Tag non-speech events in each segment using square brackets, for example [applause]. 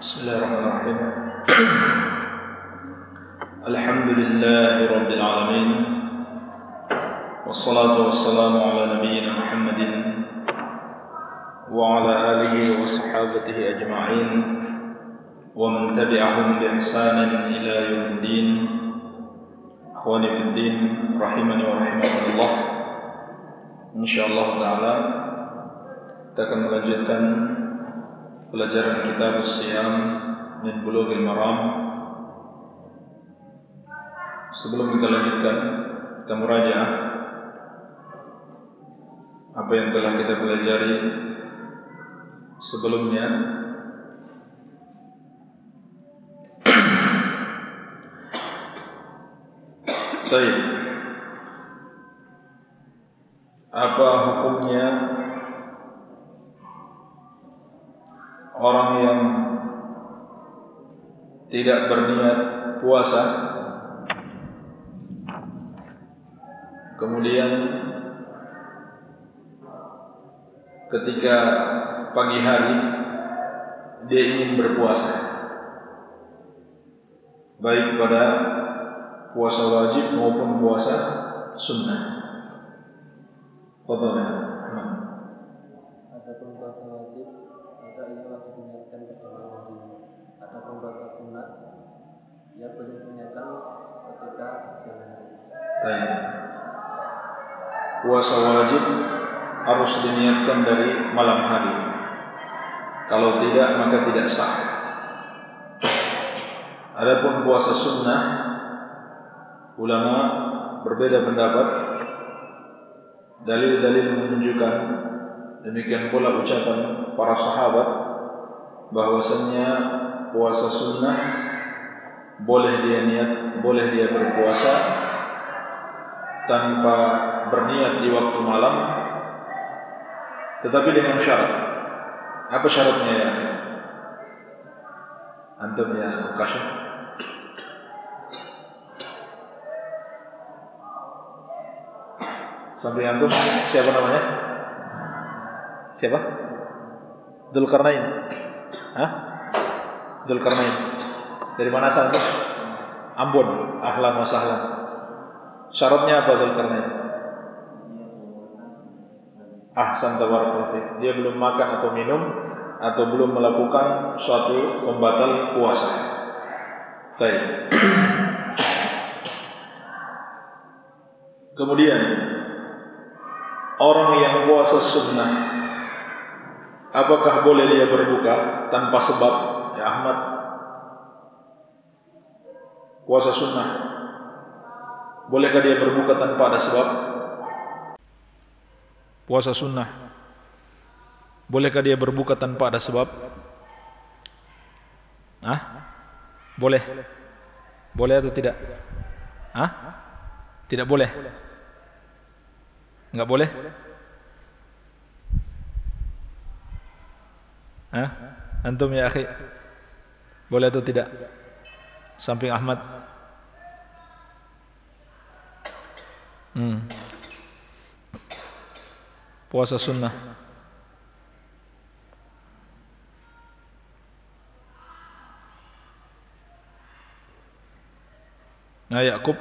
بسم الله الرحمن الرحيم الحمد لله رب العالمين والصلاة والسلام على نبينا محمد وعلى آله وصحابته أجمعين ومن تبعهم بإحسان إلى يوم الدين أخواني في الدين رحمني ورحمكم الله إن شاء الله تعالى kita akan melanjutkan pelajaran kitab Siyam min Bulughil Maram. Sebelum kita lanjutkan, kita murajaah apa yang telah kita pelajari sebelumnya. Baik. Apa orang yang tidak berniat puasa kemudian ketika pagi hari dia ingin berpuasa baik pada puasa wajib maupun puasa sunnah. Fadhal. Adapun puasa wajib ia wajib niatkan pertama hari. Adapun puasa sunat ia boleh niatkan ketika hari. Baik. Puasa wajib harus diniatkan dari malam hari. Kalau tidak maka tidak sah. Adapun puasa sunnah ulama berbeda pendapat. Dalil-dalil menunjukkan demikian pula ucapan para sahabat bahwasanya puasa sunnah boleh dia niat, boleh dia berpuasa tanpa berniat di waktu malam tetapi dengan syarat. Apa syaratnya ya? Antum ya Kasih. Sampai antum siapa namanya? Siapa? Dzulkarnain. Hah? Dzulkarnain. Dari mana asalnya? Ambon. Ahlan wa sahlan. Syaratnya apa Dzulkarnain? Ahsan tabarakallah Dia belum makan atau minum atau belum melakukan suatu pembatal puasa. Baik. Kemudian orang yang puasa sunnah apakah boleh dia berbuka tanpa sebab ya Ahmad? Puasa sunnah. Bolehkah dia berbuka tanpa ada sebab? Puasa sunnah. Bolehkah dia berbuka tanpa ada sebab? Ah boleh. Boleh atau tidak? Ah tidak boleh. Enggak boleh? Hah? Antum ya akhi? Boleh atau tidak? Samping Ahmad. Hmm. Puasa sunnah. Nah, Yakub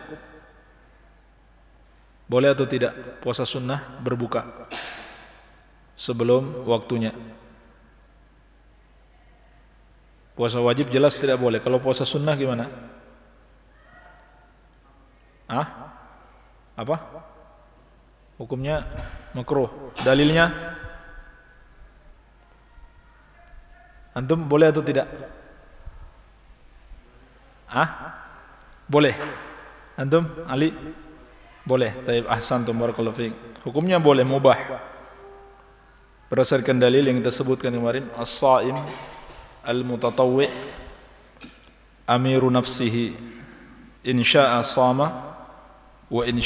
boleh atau tidak puasa sunnah berbuka sebelum waktunya? Puasa wajib jelas tidak boleh. Kalau puasa sunnah gimana? Ah? Apa? Hukumnya makruh. Dalilnya? Antum boleh atau tidak? Ah? Boleh. Antum Ali? Boleh. Taib ahsan barakallahu fiik. Hukumnya boleh mubah. Berdasarkan dalil yang kita sebutkan kemarin, as-saim al-mutatawwi amiru nafsihi sama wa in.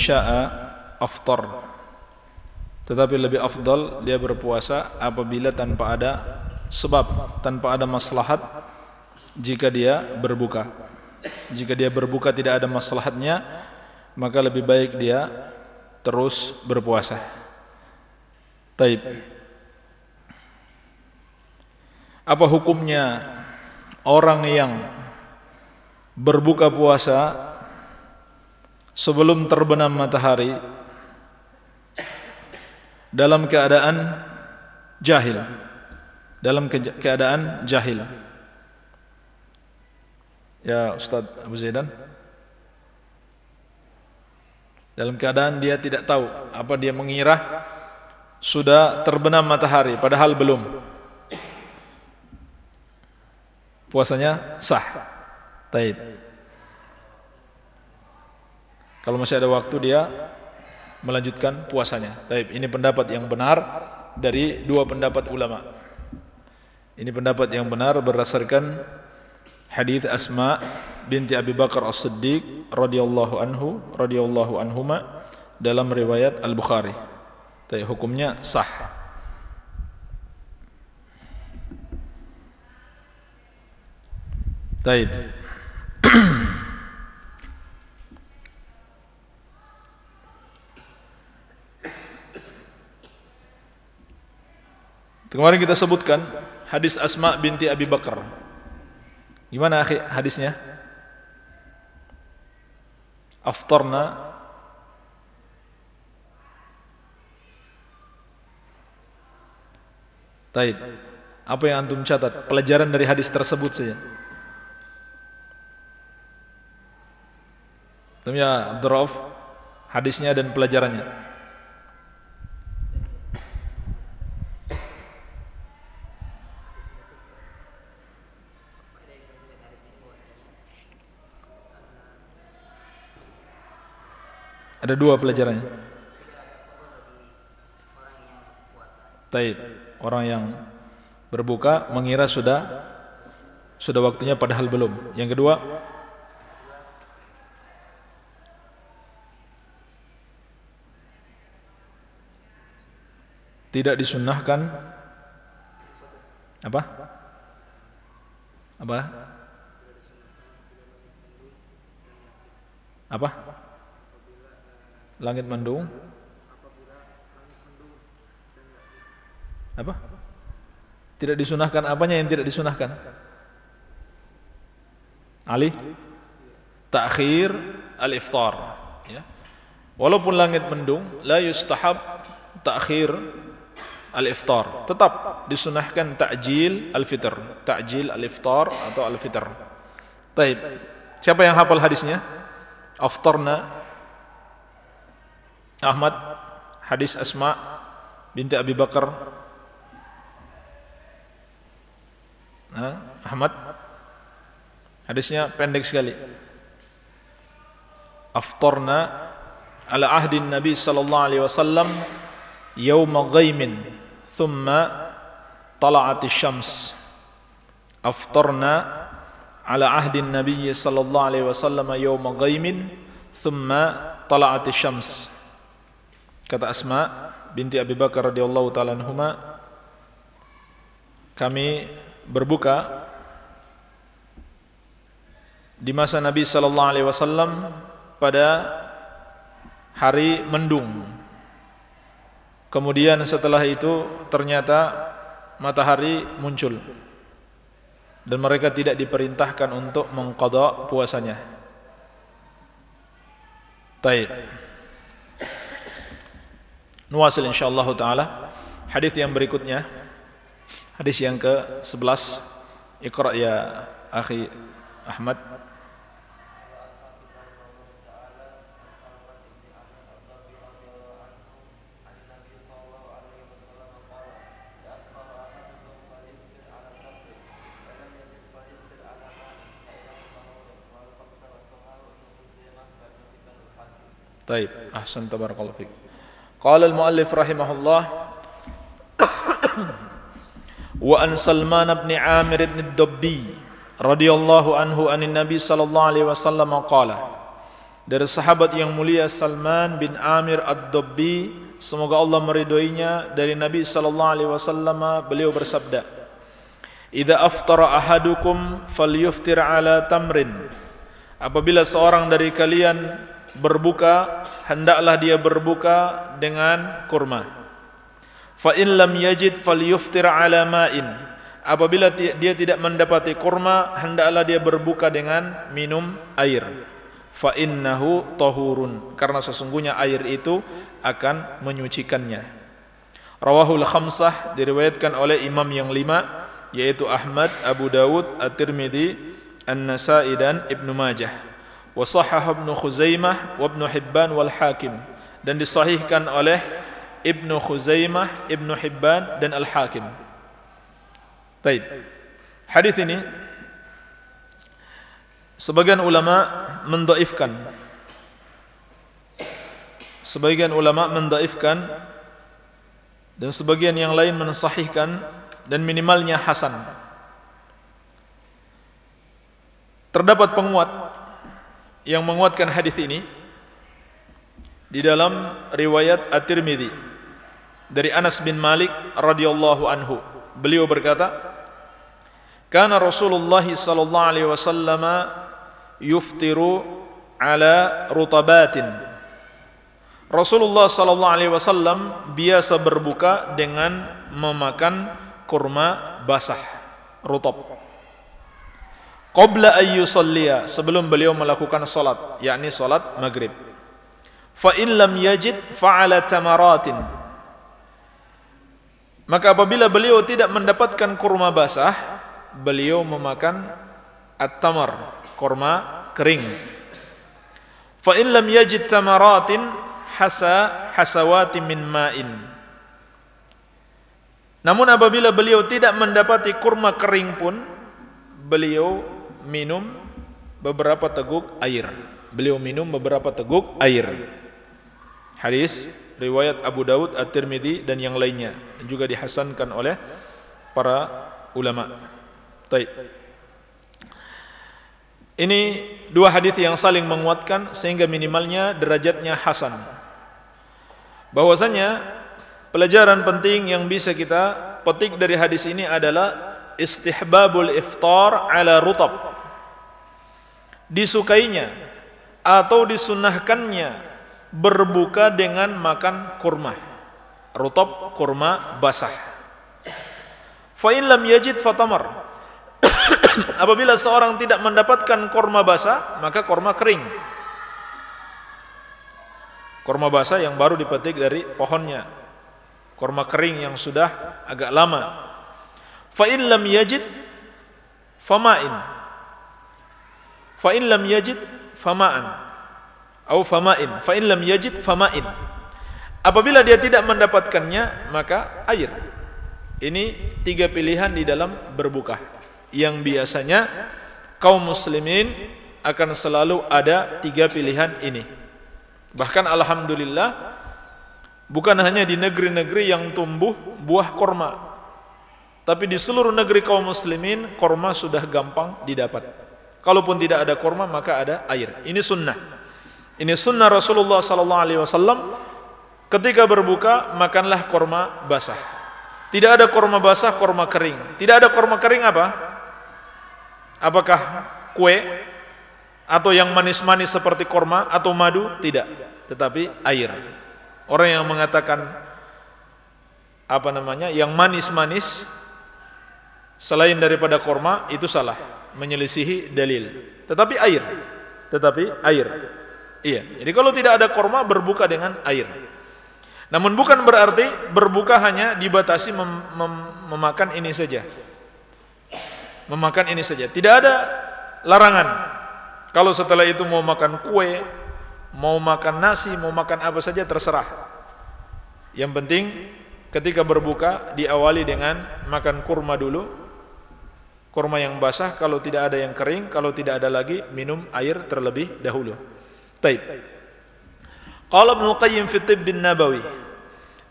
Tetapi lebih afdal dia berpuasa apabila tanpa ada sebab, tanpa ada maslahat jika dia berbuka. Jika dia berbuka tidak ada maslahatnya, maka lebih baik dia terus berpuasa. Taib. Apa hukumnya orang yang berbuka puasa sebelum terbenam matahari dalam keadaan jahil? Dalam keadaan jahil. Ya Ustaz Abu Zaidan. Dalam keadaan dia tidak tahu apa dia mengira sudah terbenam matahari padahal belum puasanya sah. Taib. Kalau masih ada waktu dia melanjutkan puasanya. Taib. Ini pendapat yang benar dari dua pendapat ulama. Ini pendapat yang benar berdasarkan hadis Asma binti Abi Bakar As-Siddiq radhiyallahu anhu radhiyallahu anhuma dalam riwayat Al-Bukhari. Tapi hukumnya sah. Taib. Kemarin kita sebutkan hadis Asma binti Abi Bakar Gimana hadisnya? Aftarna Taib. Apa yang antum catat? Pelajaran dari hadis tersebut saja. Tum ya hadisnya dan pelajarannya. Ada dua pelajarannya. Taib. Orang yang berbuka mengira sudah sudah waktunya padahal belum. Yang kedua, tidak disunnahkan. Apa? Apa? Apa? langit mendung apa? Tidak disunahkan apanya yang tidak disunahkan Ali? Takhir al-iftar. Ya. Walaupun langit mendung la yustahab takhir al-iftar. Tetap disunahkan ta'jil al-fitr. Ta'jil al-iftar atau al-fitr. Baik. Siapa yang hafal hadisnya? Aftarna. Ahmad. Hadis Asma. Binti Abi Bakar. Nah, Ahmad. Hadisnya pendek sekali. Aftarna ala ahdi Nabi sallallahu alaihi wasallam yawma ghaimin thumma tala'at syams aftarna ala ahdi Nabi sallallahu alaihi wasallam yawma ghaimin thumma tala'at syams Kata Asma binti Abi Bakar radhiyallahu taala anhuma kami berbuka di masa Nabi sallallahu alaihi wasallam pada hari mendung. Kemudian setelah itu ternyata matahari muncul. Dan mereka tidak diperintahkan untuk mengqadha puasanya. Baik. Nuwasil insyaallah taala. Hadis yang berikutnya. Hadis yang ke-11 Iqra ya akhi Ahmad Taib. Ahsan tabarakallahu fik. Qala al-muallif rahimahullah wa an Salman ibn Amir ibn Ad-Dabbi radhiyallahu anhu anin Nabi sallallahu alaihi wasallam qala dari sahabat yang mulia Salman bin Amir Ad-Dabbi semoga Allah meridhoinya dari Nabi sallallahu alaihi wasallam beliau bersabda Idza aftara ahadukum falyuftir ala tamrin apabila seorang dari kalian berbuka hendaklah dia berbuka dengan kurma. Fa in lam yajid falyuftir ala ma'in. Apabila dia tidak mendapati kurma hendaklah dia berbuka dengan minum air. Fa innahu tahurun. Karena sesungguhnya air itu akan menyucikannya. Rawahul khamsah diriwayatkan oleh imam yang lima yaitu Ahmad, Abu Dawud, At-Tirmidzi, An-Nasa'i dan Ibnu Majah. Wa sahhaha Ibnu Khuzaimah wa Ibnu Hibban wal Hakim dan disahihkan oleh Ibnu Khuzaimah, Ibnu Hibban dan Al-Hakim. Baik. Hadis ini sebagian ulama mendaifkan sebagian ulama mendaifkan dan sebagian yang lain mensahihkan dan minimalnya hasan. Terdapat penguat yang menguatkan hadis ini di dalam riwayat At-Tirmidzi dari Anas bin Malik radhiyallahu anhu. Beliau berkata, "Kana Rasulullah sallallahu alaihi wasallam yuftiru ala rutabatin." Rasulullah sallallahu alaihi wasallam biasa berbuka dengan memakan kurma basah rutab qabla ayyusalliya sebelum beliau melakukan salat yakni salat maghrib. Fa in lam yajid fa'ala tamaratin. Maka apabila beliau tidak mendapatkan kurma basah beliau memakan at-tamar kurma kering. Fa in lam yajid tamaratin hasa hasawati min ma'in. Namun apabila beliau tidak mendapati kurma kering pun beliau minum beberapa teguk air. Beliau minum beberapa teguk air. Hadis riwayat Abu Daud, At-Tirmidzi dan yang lainnya juga dihasankan oleh para ulama. Baik. Ini dua hadis yang saling menguatkan sehingga minimalnya derajatnya hasan. Bahwasanya Pelajaran penting yang bisa kita petik dari hadis ini adalah istihbabul iftar ala rutab. Disukainya atau disunahkannya berbuka dengan makan kurma. Rutab kurma basah. Fa in lam yajid fatamar. [coughs] Apabila seorang tidak mendapatkan kurma basah, maka kurma kering. Kurma basah yang baru dipetik dari pohonnya kurma kering yang sudah agak lama fa in lam yajid fama'in fa in lam yajid fama'an. Atau fama'in. Fa in lam yajid fama'in. Apabila dia tidak mendapatkannya maka air. Ini tiga pilihan di dalam berbuka. Yang biasanya kaum muslimin akan selalu ada tiga pilihan ini. Bahkan alhamdulillah Bukan hanya di negeri-negeri yang tumbuh buah korma Tapi di seluruh negeri kaum muslimin Korma sudah gampang didapat Kalaupun tidak ada korma maka ada air. Ini sunnah. Ini sunnah Rasulullah SAW Ketika berbuka makanlah korma basah. Tidak ada korma basah, korma kering. Tidak ada korma kering apa? Apakah kue? Atau yang manis-manis seperti korma Atau madu? Tidak. Tetapi air. Orang yang mengatakan apa namanya yang manis-manis selain daripada korma itu salah, menyelisihi dalil. Tetapi air, tetapi air. Iya. Jadi kalau tidak ada korma berbuka dengan air. Namun bukan berarti berbuka hanya dibatasi mem mem memakan ini saja. Memakan ini saja. Tidak ada larangan. Kalau setelah itu mau makan kue, mau makan nasi, mau makan apa saja terserah. Yang penting ketika berbuka diawali dengan makan kurma dulu. Kurma yang basah kalau tidak ada yang kering, kalau tidak ada lagi minum air terlebih dahulu. Baik. Qala Ibnu Qayyim fi Tibb Nabawi.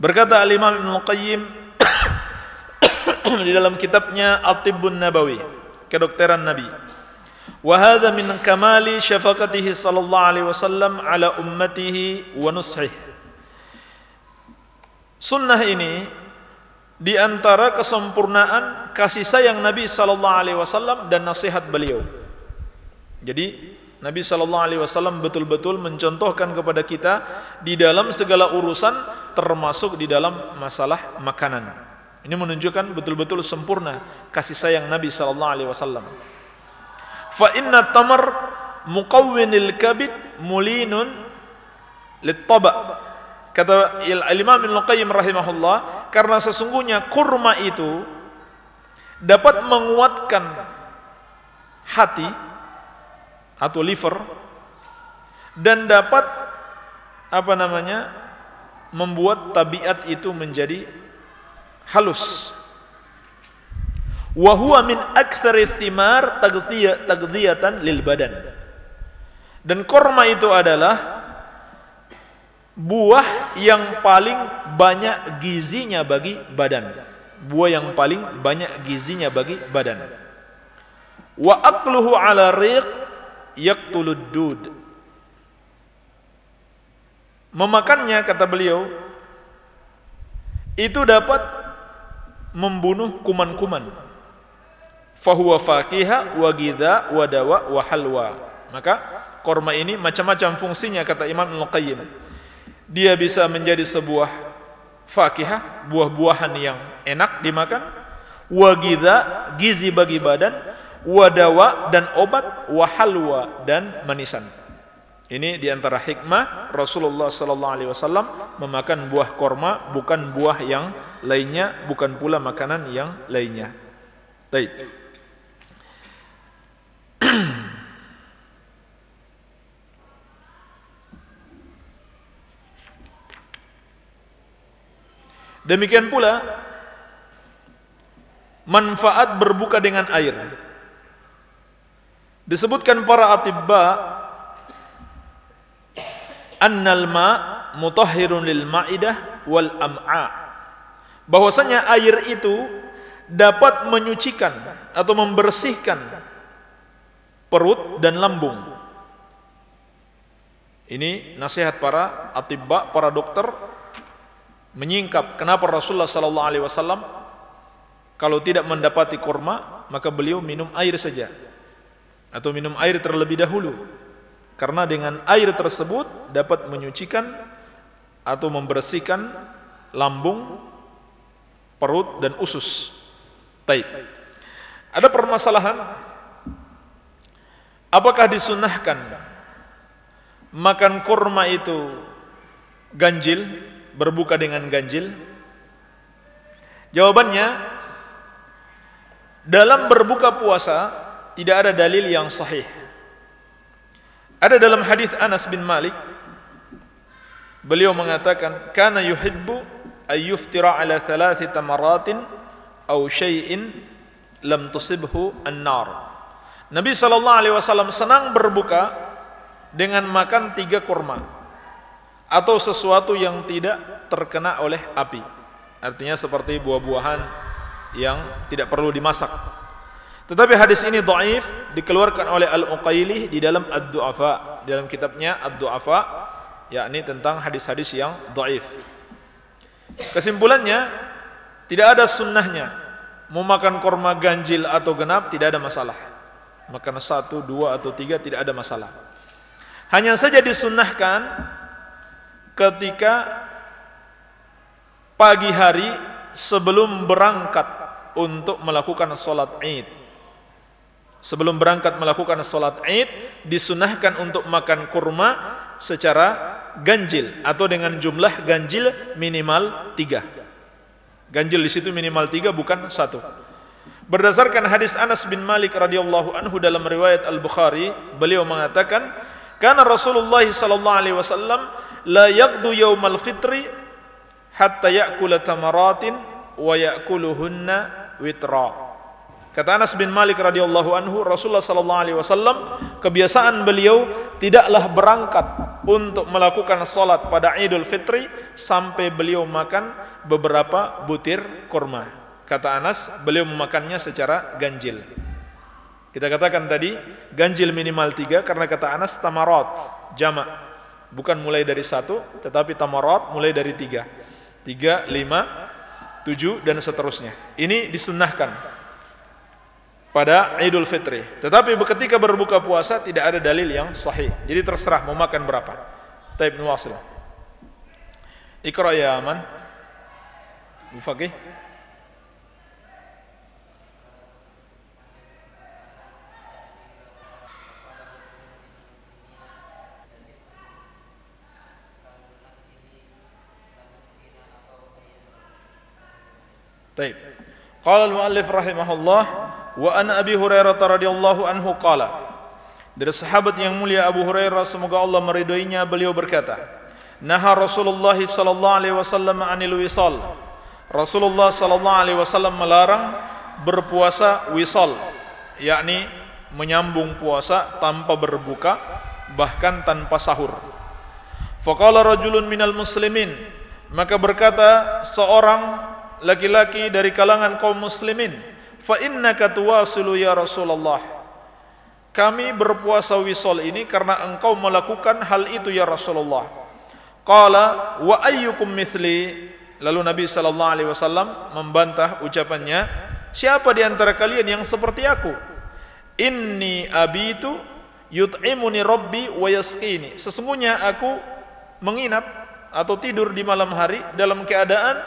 Berkata Al-Imam Ibnu Qayyim [coughs] di dalam kitabnya At-Tibbun Nabawi, kedokteran Nabi. Wa hadha min kamali syafaqatihi sallallahu alaihi wasallam ala ummatihi wa nushihi. Sunnah ini di antara kesempurnaan kasih sayang Nabi sallallahu alaihi wasallam dan nasihat beliau. Jadi Nabi sallallahu alaihi wasallam betul-betul mencontohkan kepada kita di dalam segala urusan termasuk di dalam masalah makanan. Ini menunjukkan betul-betul sempurna kasih sayang Nabi sallallahu alaihi wasallam. Fa inna tamar muqawwinil kabid mulinun littaba. Kata Imam Ibnu Qayyim rahimahullah, karena sesungguhnya kurma itu dapat menguatkan hati atau liver dan dapat apa namanya membuat tabiat itu menjadi halus. Wa huwa min aktsari thimar tagdhiyatan lil badan. Dan korma itu adalah buah yang paling banyak gizinya bagi badan buah yang paling banyak gizinya bagi badan wa aqluhu ala riq yaqtulud memakannya kata beliau itu dapat membunuh kuman-kuman. Fahuwa fakiha wa gidha wa dawa wa halwa. Maka korma ini macam-macam fungsinya kata Imam Al-Qayyim. Dia bisa menjadi sebuah fakihah, buah-buahan yang enak dimakan, wa gidha, gizi bagi badan, wa dawa dan obat, wa halwa dan manisan. Ini di antara hikmah Rasulullah Sallallahu Alaihi Wasallam memakan buah korma bukan buah yang lainnya, bukan pula makanan yang lainnya. Baik. Demikian pula manfaat berbuka dengan air. Disebutkan para atibba annal ma mutahhirun lil ma'idah wal am'a. Bahwasanya air itu dapat menyucikan atau membersihkan perut dan lambung. Ini nasihat para atibba para dokter menyingkap kenapa Rasulullah sallallahu alaihi wasallam kalau tidak mendapati kurma maka beliau minum air saja atau minum air terlebih dahulu karena dengan air tersebut dapat menyucikan atau membersihkan lambung, perut dan usus. Baik. Ada permasalahan apakah disunahkan makan kurma itu ganjil, berbuka dengan ganjil? Jawabannya dalam berbuka puasa tidak ada dalil yang sahih ada dalam hadis Anas bin Malik beliau mengatakan kana yuhibbu ayyuftira ala thalathi tamaratin aw syai'in lam tusibhu an-nar. Nabi sallallahu alaihi wasallam senang berbuka dengan makan tiga kurma atau sesuatu yang tidak terkena oleh api. Artinya seperti buah-buahan yang tidak perlu dimasak. Tetapi hadis ini dhaif dikeluarkan oleh Al-Uqaili di dalam Ad-Du'afa, dalam kitabnya Ad-Du'afa, yakni tentang hadis-hadis yang dhaif. Kesimpulannya, tidak ada sunnahnya mau makan korma ganjil atau genap tidak ada masalah. Makan satu, dua atau tiga tidak ada masalah. Hanya saja disunnahkan ketika pagi hari sebelum berangkat untuk melakukan sholat id. Sebelum berangkat melakukan sholat id disunahkan untuk makan kurma secara ganjil atau dengan jumlah ganjil minimal tiga. Ganjil di situ minimal tiga bukan satu. Berdasarkan hadis Anas bin Malik radhiyallahu anhu dalam riwayat Al Bukhari beliau mengatakan karena Rasulullah sallallahu alaihi wasallam la yaqdu yaumal fitri hatta ya'kula tamaratin wa ya'kuluhunna witra Kata Anas bin Malik radhiyallahu anhu, Rasulullah sallallahu alaihi wasallam kebiasaan beliau tidaklah berangkat untuk melakukan salat pada Idul Fitri sampai beliau makan beberapa butir kurma. Kata Anas, beliau memakannya secara ganjil. Kita katakan tadi ganjil minimal tiga karena kata Anas tamarat jamak bukan mulai dari satu tetapi tamarat mulai dari tiga tiga lima tujuh dan seterusnya ini disunnahkan pada Idul Fitri. Tetapi ketika berbuka puasa tidak ada dalil yang sahih. Jadi terserah mau makan berapa. Taib Nuwasil. Ikra ya aman. Mufaqih. Taib. Qala al-muallif rahimahullah wa an Abi Hurairah radhiyallahu anhu qala. Dari sahabat yang mulia Abu Hurairah semoga Allah meridhoinya beliau berkata Naha Rasulullah sallallahu alaihi wasallam anil wisal. Rasulullah sallallahu alaihi wasallam melarang berpuasa wisal yakni menyambung puasa tanpa berbuka bahkan tanpa sahur. Faqala rajulun minal muslimin maka berkata seorang laki-laki dari kalangan kaum muslimin fa innaka tuwasilu ya Rasulullah kami berpuasa wisol ini karena engkau melakukan hal itu ya Rasulullah. Qala wa ayyukum mithli? Lalu Nabi sallallahu alaihi wasallam membantah ucapannya, siapa di antara kalian yang seperti aku? Inni abitu yut'imuni rabbi wa yasqini. Sesungguhnya aku menginap atau tidur di malam hari dalam keadaan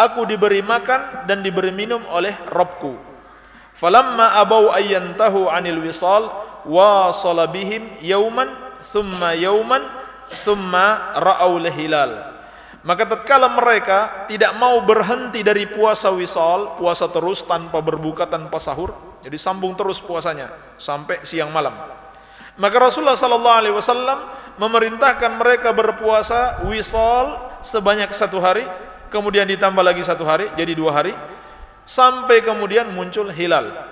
aku diberi makan dan diberi minum oleh Rabbku. Falamma abau ayyantahu anil wisal wasala bihim yauman thumma yauman thumma ra'au hilal maka tatkala mereka tidak mau berhenti dari puasa wisal puasa terus tanpa berbuka tanpa sahur jadi sambung terus puasanya sampai siang malam maka Rasulullah sallallahu alaihi wasallam memerintahkan mereka berpuasa wisal sebanyak satu hari kemudian ditambah lagi satu hari jadi dua hari sampai kemudian muncul hilal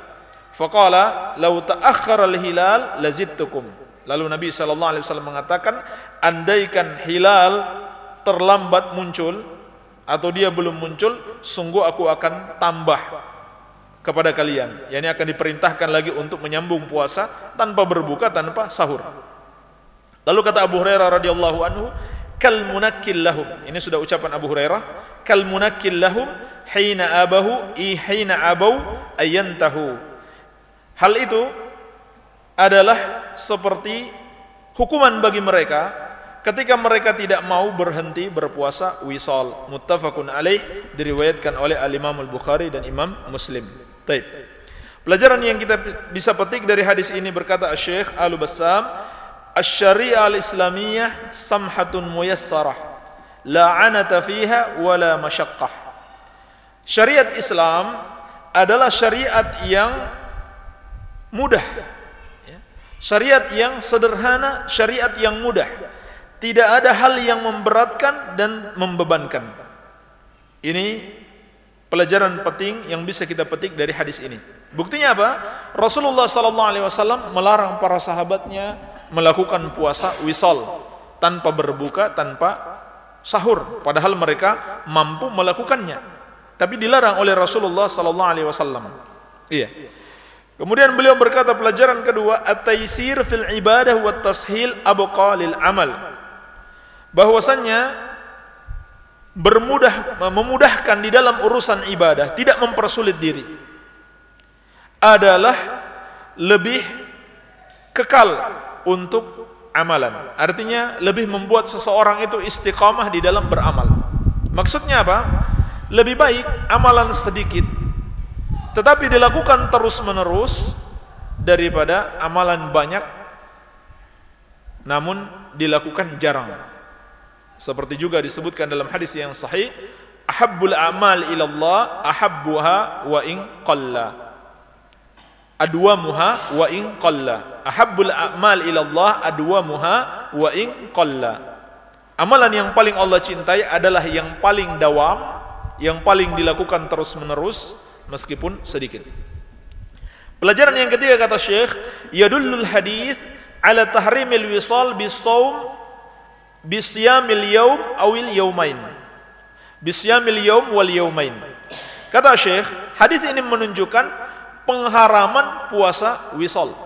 Faqala lau ta'akhkhara al-hilal lazidtukum. Lalu Nabi sallallahu alaihi wasallam mengatakan, andaikan hilal terlambat muncul atau dia belum muncul, sungguh aku akan tambah kepada kalian. Yani akan diperintahkan lagi untuk menyambung puasa tanpa berbuka, tanpa sahur. Lalu kata Abu Hurairah radhiyallahu anhu, kal munakkil lahum. Ini sudah ucapan Abu Hurairah, kal munakkil lahum hina abahu i hina abau ayantahu Hal itu adalah seperti hukuman bagi mereka ketika mereka tidak mau berhenti berpuasa wisal. Muttafaqun alaih diriwayatkan oleh Al-Imam Al-Bukhari dan Imam Muslim. Baik. Pelajaran yang kita bisa petik dari hadis ini berkata Syekh Al-Bassam, "Asy-syari'ah al-islamiyah samhatun muyassarah, la 'anata fiha wa la masyaqqah." Syariat Islam adalah syariat yang mudah ya. syariat yang sederhana syariat yang mudah tidak ada hal yang memberatkan dan membebankan ini pelajaran penting yang bisa kita petik dari hadis ini buktinya apa Rasulullah sallallahu alaihi wasallam melarang para sahabatnya melakukan puasa wisal tanpa berbuka tanpa sahur padahal mereka mampu melakukannya tapi dilarang oleh Rasulullah sallallahu alaihi wasallam iya Kemudian beliau berkata pelajaran kedua at-taysir fil ibadah wa tashil abqalil amal. Bahwasannya bermudah memudahkan di dalam urusan ibadah, tidak mempersulit diri. Adalah lebih kekal untuk amalan. Artinya lebih membuat seseorang itu istiqamah di dalam beramal. Maksudnya apa? Lebih baik amalan sedikit tetapi dilakukan terus-menerus daripada amalan banyak namun dilakukan jarang. Seperti juga disebutkan dalam hadis yang sahih, ahabbul a'mal ila Allah ahabbuha wa in qalla. Adwamuha wa in qalla. Ahabbul a'mal ila Allah adwamuha wa in qalla. Amalan yang paling Allah cintai adalah yang paling dawam, yang paling dilakukan terus-menerus meskipun sedikit. Pelajaran yang ketiga kata Syekh, yadullul hadis ala tahrimil wisal bisawm bisyamil yaum awil yaumain. Bisyamil yaum wal yaumain. Kata Syekh, hadis ini menunjukkan pengharaman puasa wisal.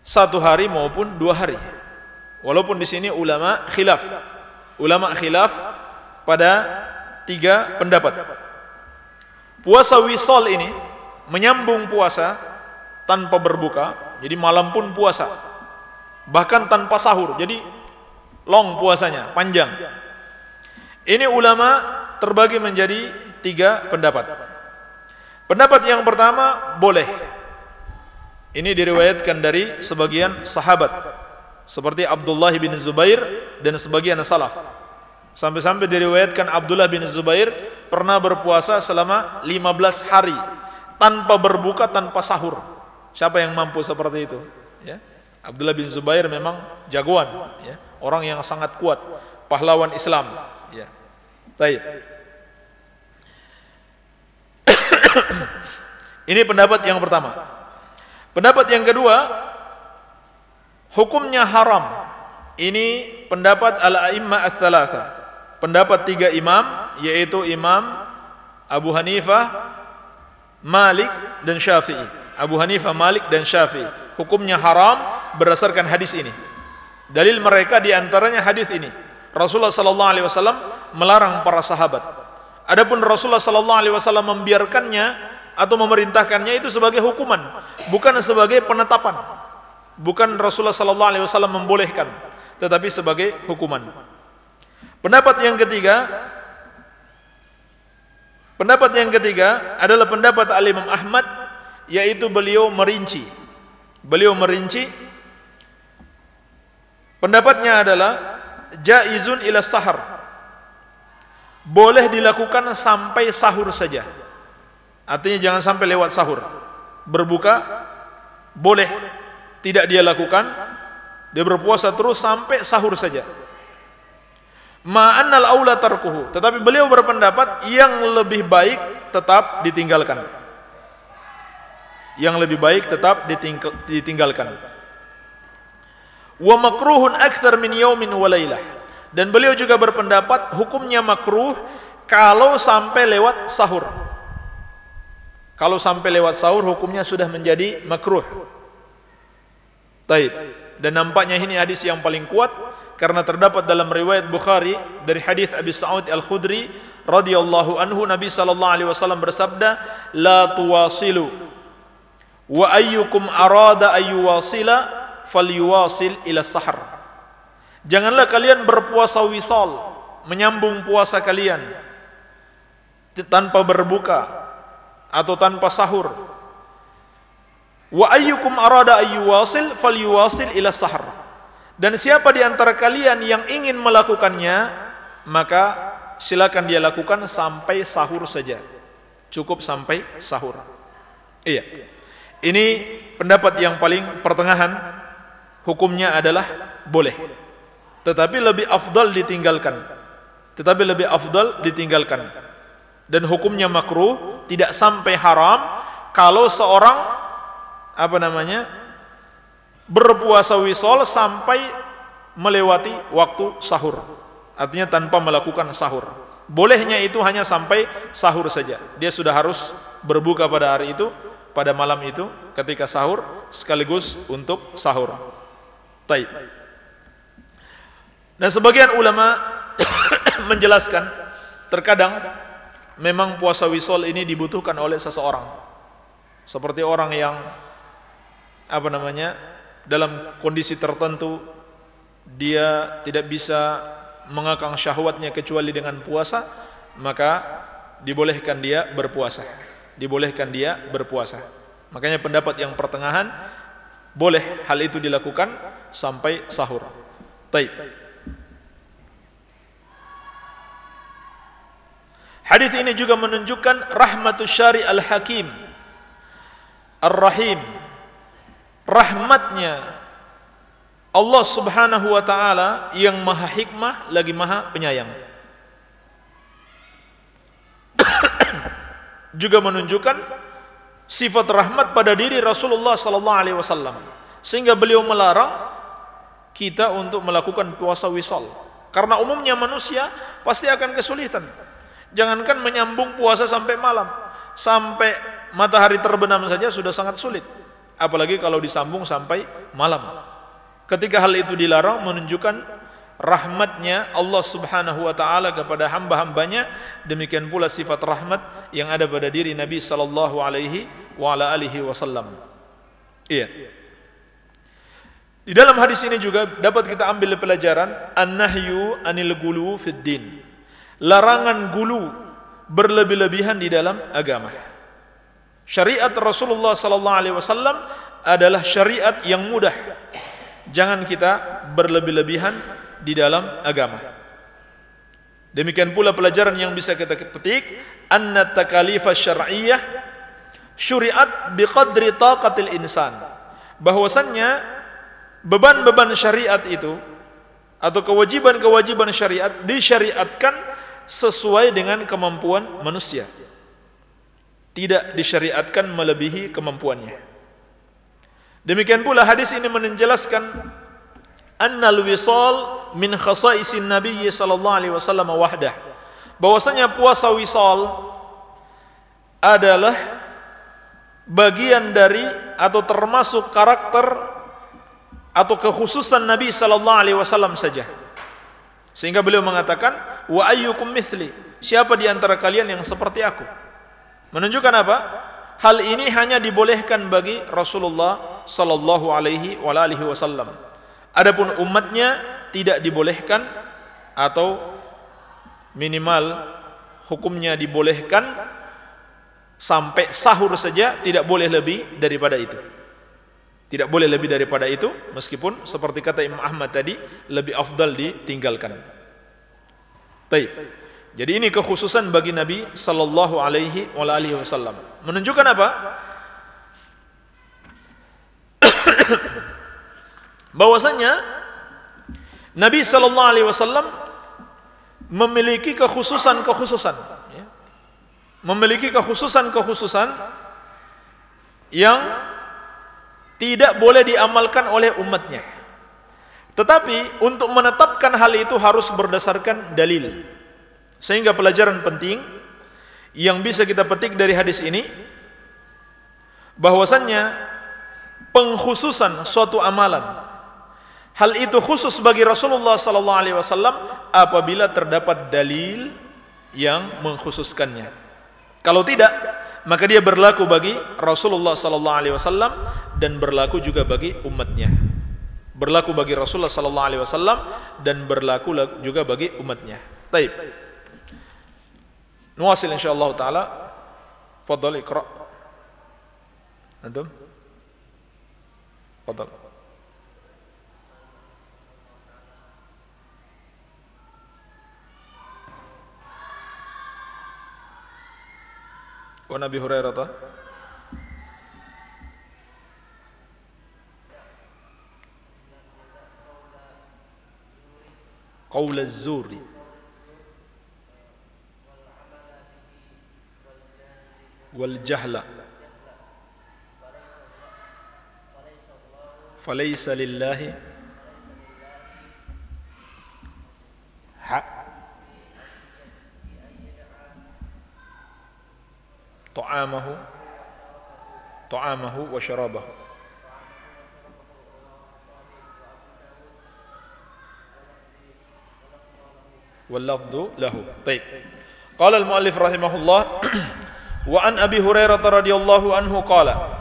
Satu hari maupun dua hari. Walaupun di sini ulama khilaf. Ulama khilaf pada tiga pendapat. Puasa wisol ini menyambung puasa tanpa berbuka, jadi malam pun puasa. Bahkan tanpa sahur, jadi long puasanya, panjang. Ini ulama terbagi menjadi tiga pendapat. Pendapat yang pertama boleh. Ini diriwayatkan dari sebagian sahabat seperti Abdullah bin Zubair dan sebagian salaf. Sampai-sampai diriwayatkan Abdullah bin Zubair pernah berpuasa selama 15 hari tanpa berbuka tanpa sahur. Siapa yang mampu seperti itu? Ya. Abdullah bin Zubair memang jagoan, ya. orang yang sangat kuat, pahlawan Islam. Ya. Baik. [coughs] Ini pendapat yang pertama. Pendapat yang kedua, hukumnya haram. Ini pendapat al-a'imma ats-tsalatsa. Pendapat tiga imam yaitu Imam Abu Hanifah, Malik dan Syafi'i. Abu Hanifah, Malik dan Syafi'i. Hukumnya haram berdasarkan hadis ini. Dalil mereka di antaranya hadis ini. Rasulullah wasallam melarang para sahabat. Adapun Rasulullah sallallahu alaihi wasallam membiarkannya atau memerintahkannya itu sebagai hukuman, bukan sebagai penetapan. Bukan Rasulullah sallallahu alaihi wasallam membolehkan, tetapi sebagai hukuman. Pendapat yang ketiga Pendapat yang ketiga adalah pendapat Al-Imam Ahmad yaitu beliau merinci. Beliau merinci pendapatnya adalah jaizun ila sahar. Boleh dilakukan sampai sahur saja. Artinya jangan sampai lewat sahur. Berbuka boleh tidak dia lakukan. Dia berpuasa terus sampai sahur saja ma'annal aula tarkuhu tetapi beliau berpendapat yang lebih baik tetap ditinggalkan yang lebih baik tetap ditinggalkan wa makruhun akthar min yaumin wa lailah dan beliau juga berpendapat hukumnya makruh kalau sampai lewat sahur. Kalau sampai lewat sahur hukumnya sudah menjadi makruh. Taib. Dan nampaknya ini hadis yang paling kuat karena terdapat dalam riwayat Bukhari dari hadis Abi Sa'ud Al-Khudri radhiyallahu anhu. Nabi sallallahu alaihi wasallam bersabda la tuwasilu. Wa ayyukum arada ayyuwasila falyuwasil ila sahar janganlah kalian berpuasa wisal menyambung puasa kalian tanpa berbuka atau tanpa sahur wa ayyukum arada ayyuwasil falyuwasil ila sahar dan siapa di antara kalian yang ingin melakukannya, maka silakan dia lakukan sampai sahur saja. Cukup sampai sahur. Iya. Ini pendapat yang paling pertengahan. Hukumnya adalah boleh. Tetapi lebih afdal ditinggalkan. Tetapi lebih afdal ditinggalkan. Dan hukumnya makruh, tidak sampai haram kalau seorang apa namanya? berpuasa wisol sampai melewati waktu sahur. Artinya tanpa melakukan sahur. Bolehnya itu hanya sampai sahur saja. Dia sudah harus berbuka pada hari itu, pada malam itu ketika sahur sekaligus untuk sahur. Taib. Dan sebagian ulama [coughs] menjelaskan terkadang memang puasa wisol ini dibutuhkan oleh seseorang. Seperti orang yang apa namanya dalam kondisi tertentu dia tidak bisa mengakang syahwatnya kecuali dengan puasa maka dibolehkan dia berpuasa. Dibolehkan dia berpuasa. Makanya pendapat yang pertengahan boleh hal itu dilakukan sampai sahur. Taib Hadis ini juga menunjukkan rahmatus syari al-hakim ar-rahim rahmatnya Allah subhanahu wa ta'ala yang maha hikmah lagi maha penyayang. [coughs] Juga menunjukkan sifat rahmat pada diri Rasulullah sallallahu alaihi wasallam. Sehingga beliau melarang kita untuk melakukan puasa wisal. Karena umumnya manusia pasti akan kesulitan jangankan menyambung puasa sampai malam sampai matahari terbenam saja sudah sangat sulit. Apalagi kalau disambung sampai malam. Ketika hal itu dilarang menunjukkan rahmatnya Allah subhanahu wa ta'ala kepada hamba-hambanya demikian pula sifat rahmat yang ada pada diri Nabi sallallahu alaihi wasallam. Iya. Di dalam hadis ini juga dapat kita ambil pelajaran an-nahyu anil gulu fid din larangan gulu berlebih-lebihan di dalam agama Syariat Rasulullah sallallahu alaihi wasallam adalah syariat yang mudah. Jangan kita berlebih-lebihan di dalam agama. Demikian pula pelajaran yang bisa kita petik, anna takalifah syar'iyyah syuriat biqadri taqatil insan. Bahwasannya beban-beban syariat itu atau kewajiban-kewajiban syariat disyariatkan sesuai dengan kemampuan manusia. Tidak disyariatkan melebihi kemampuannya. Demikian pula hadis ini menjelaskan annal wisal min khasaisin nabiy sallallahu alaihi wasallam wahdah bahwasanya puasa wisal adalah bagian dari atau termasuk karakter atau kekhususan Nabi sallallahu alaihi wasallam saja sehingga beliau mengatakan wa ayyukum mithli. Siapa di antara kalian yang seperti aku? Menunjukkan apa? Hal ini hanya dibolehkan bagi Rasulullah sallallahu alaihi wasallam. Adapun umatnya tidak dibolehkan atau minimal hukumnya dibolehkan sampai sahur saja tidak boleh lebih daripada itu. Tidak boleh lebih daripada itu meskipun seperti kata Imam Ahmad tadi lebih afdal ditinggalkan. Baik. Jadi ini kekhususan bagi Nabi sallallahu alaihi wasallam. Menunjukkan apa? [coughs] bahwasanya Nabi Shallallahu Alaihi Wasallam memiliki kekhususan-kekhususan, ya. memiliki kekhususan-kekhususan yang tidak boleh diamalkan oleh umatnya. Tetapi untuk menetapkan hal itu harus berdasarkan dalil. Sehingga pelajaran penting yang bisa kita petik dari hadis ini bahwasannya pengkhususan suatu amalan Hal itu khusus bagi Rasulullah sallallahu alaihi wasallam apabila terdapat dalil yang mengkhususkannya. Kalau tidak, maka dia berlaku bagi Rasulullah sallallahu alaihi wasallam dan berlaku juga bagi umatnya. Berlaku bagi Rasulullah sallallahu alaihi wasallam dan berlaku juga bagi umatnya. Taib. Nuwasil insyaallah taala. Fadhal iqra. Antum? Fadhal. وعن أبي هريرة قول الزور والجهل. فليس لله حق. Ta'amahu ta'amahu wa syarabahu wal lafdhu baik qala al muallif rahimahullah wa an abi hurairah radhiyallahu anhu qala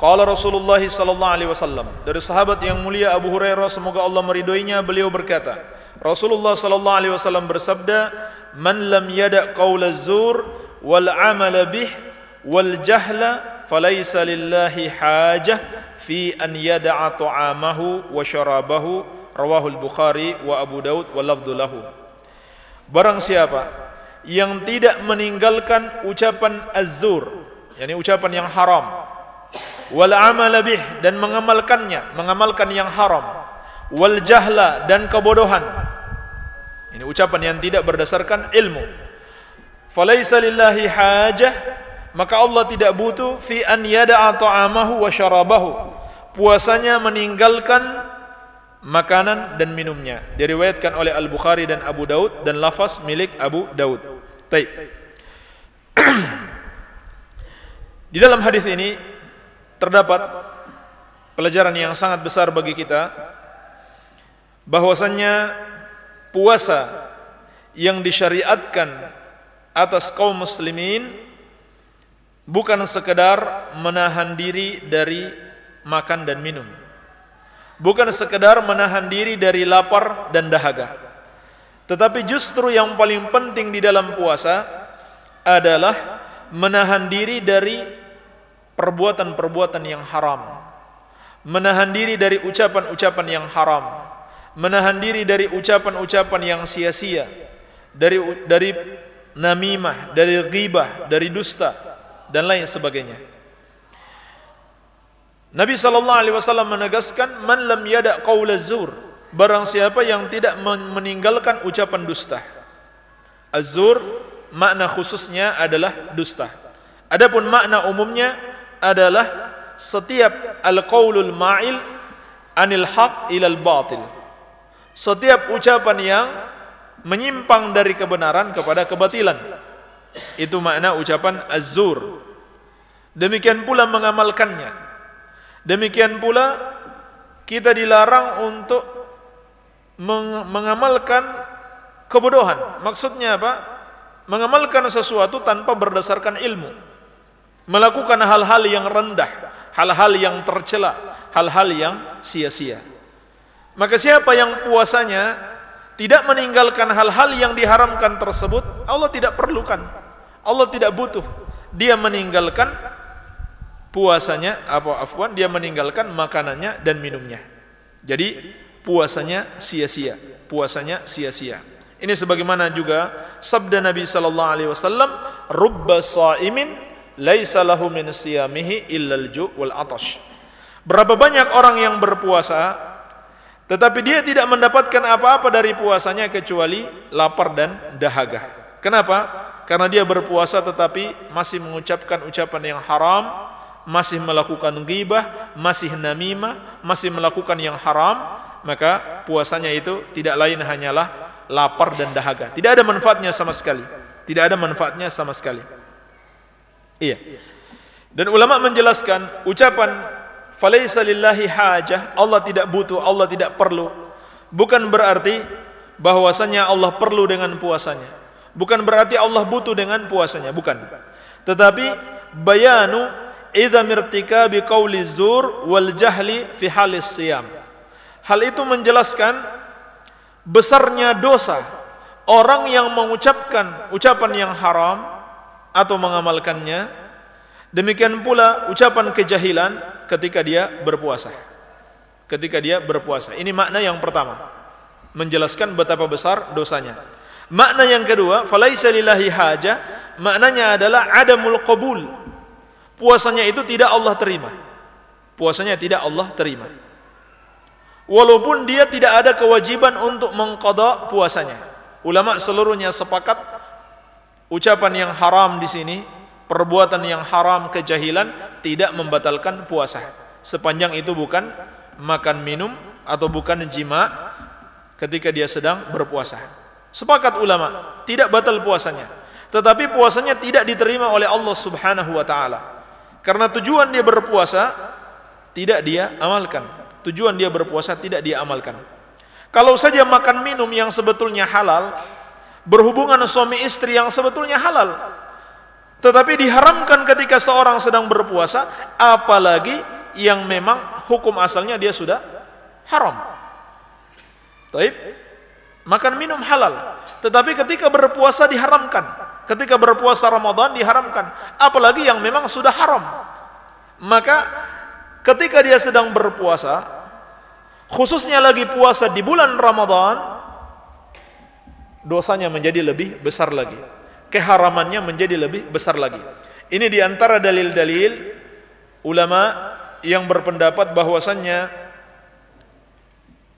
qala rasulullah sallallahu alaihi wasallam dari sahabat yang mulia Abu Hurairah semoga Allah meridhoinya beliau berkata Rasulullah sallallahu alaihi wasallam bersabda man lam yada az-zur wal bih wal jahla falaysa lillahi hajah fi an yada'a ta'amahu wa syarabahu rawahul bukhari wa abu daud wa lafdhu lahu. Barang siapa yang tidak meninggalkan ucapan az-zur yakni ucapan yang haram wal amala bih dan mengamalkannya mengamalkan yang haram wal jahla dan kebodohan ini ucapan yang tidak berdasarkan ilmu falaysa lillahi hajah maka Allah tidak butuh fi an yada'a ta'amahu wa syarabahu. Puasanya meninggalkan makanan dan minumnya. Diriwayatkan oleh Al-Bukhari dan Abu Daud dan lafaz milik Abu Daud. Taib. di dalam hadis ini terdapat pelajaran yang sangat besar bagi kita bahwasannya puasa yang disyariatkan atas kaum muslimin bukan sekedar menahan diri dari makan dan minum. Bukan sekedar menahan diri dari lapar dan dahaga. Tetapi justru yang paling penting di dalam puasa adalah menahan diri dari perbuatan-perbuatan yang haram. Menahan diri dari ucapan-ucapan yang haram. Menahan diri dari ucapan-ucapan yang sia-sia. Dari dari namimah, dari ghibah, dari dusta dan lain sebagainya. Nabi sallallahu alaihi wasallam menegaskan man lam yada qaula zur barang siapa yang tidak meninggalkan ucapan dusta. Azur makna khususnya adalah dusta. Adapun makna umumnya adalah setiap al-qaulul ma'il anil haq ilal batil. Setiap ucapan yang menyimpang dari kebenaran kepada kebatilan. Itu makna ucapan az-zur. Demikian pula mengamalkannya. Demikian pula kita dilarang untuk mengamalkan kebodohan. Maksudnya apa? Mengamalkan sesuatu tanpa berdasarkan ilmu. Melakukan hal-hal yang rendah, hal-hal yang tercela, hal-hal yang sia-sia. Maka siapa yang puasanya tidak meninggalkan hal-hal yang diharamkan tersebut, Allah tidak perlukan. Allah tidak butuh. Dia meninggalkan puasanya apa afwan, dia meninggalkan makanannya dan minumnya. Jadi puasanya sia-sia, puasanya sia-sia. Ini sebagaimana juga sabda Nabi sallallahu alaihi wasallam, "Rubba sha'imin laisa lahu min siyamihi illal ju' wal atash." Berapa banyak orang yang berpuasa tetapi dia tidak mendapatkan apa-apa dari puasanya kecuali lapar dan dahaga. Kenapa? Karena dia berpuasa tetapi masih mengucapkan ucapan yang haram, masih melakukan ghibah, masih namimah, masih melakukan yang haram, maka puasanya itu tidak lain hanyalah lapar dan dahaga. Tidak ada manfaatnya sama sekali. Tidak ada manfaatnya sama sekali. Iya. Dan ulama menjelaskan ucapan Falaisa lillahi hajah, Allah tidak butuh, Allah tidak perlu. Bukan berarti bahwasanya Allah perlu dengan puasanya. Bukan berarti Allah butuh dengan puasanya, bukan. Tetapi bayanu idza mirtika biqauli zur wal jahli fi halis siyam. Hal itu menjelaskan besarnya dosa orang yang mengucapkan ucapan yang haram atau mengamalkannya Demikian pula ucapan kejahilan ketika dia berpuasa. Ketika dia berpuasa. Ini makna yang pertama. Menjelaskan betapa besar dosanya. Makna yang kedua, falaisa lillahi haja, maknanya adalah adamul qabul. Puasanya itu tidak Allah terima. Puasanya tidak Allah terima. Walaupun dia tidak ada kewajiban untuk mengqada puasanya. Ulama seluruhnya sepakat ucapan yang haram di sini perbuatan yang haram kejahilan tidak membatalkan puasa. Sepanjang itu bukan makan minum atau bukan jima ketika dia sedang berpuasa. Sepakat ulama tidak batal puasanya. Tetapi puasanya tidak diterima oleh Allah Subhanahu wa taala. Karena tujuan dia berpuasa tidak dia amalkan. Tujuan dia berpuasa tidak dia amalkan. Kalau saja makan minum yang sebetulnya halal berhubungan suami istri yang sebetulnya halal tetapi diharamkan ketika seorang sedang berpuasa, apalagi yang memang hukum asalnya dia sudah haram. Taib. Makan minum halal. Tetapi ketika berpuasa diharamkan. Ketika berpuasa Ramadan diharamkan. Apalagi yang memang sudah haram. Maka ketika dia sedang berpuasa, khususnya lagi puasa di bulan Ramadan, dosanya menjadi lebih besar lagi keharamannya menjadi lebih besar lagi. Ini di antara dalil-dalil ulama yang berpendapat bahwasannya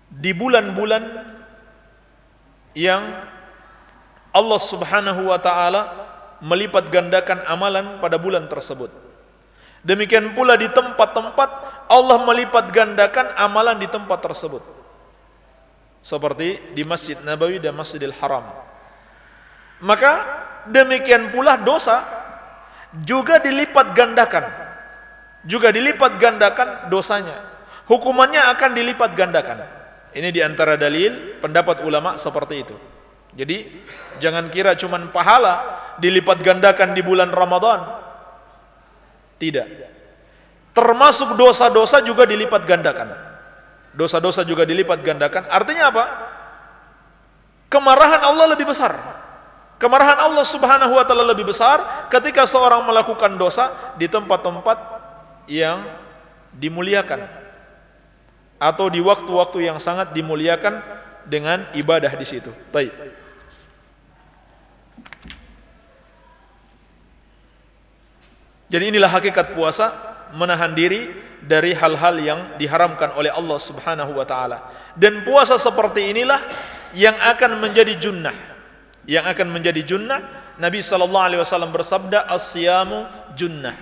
di bulan-bulan yang Allah Subhanahu wa taala melipat gandakan amalan pada bulan tersebut. Demikian pula di tempat-tempat Allah melipat gandakan amalan di tempat tersebut. Seperti di Masjid Nabawi dan Masjidil Haram. Maka demikian pula dosa juga dilipat gandakan. Juga dilipat gandakan dosanya. Hukumannya akan dilipat gandakan. Ini di antara dalil pendapat ulama seperti itu. Jadi jangan kira cuman pahala dilipat gandakan di bulan Ramadan. Tidak. Termasuk dosa-dosa juga dilipat gandakan. Dosa-dosa juga dilipat gandakan. Artinya apa? Kemarahan Allah lebih besar Kemarahan Allah Subhanahu wa taala lebih besar ketika seorang melakukan dosa di tempat-tempat yang dimuliakan atau di waktu-waktu yang sangat dimuliakan dengan ibadah di situ. Baik. Jadi inilah hakikat puasa menahan diri dari hal-hal yang diharamkan oleh Allah Subhanahu wa taala. Dan puasa seperti inilah yang akan menjadi junnah yang akan menjadi junnah, Nabi sallallahu alaihi wasallam bersabda, "As-siyamu junnah."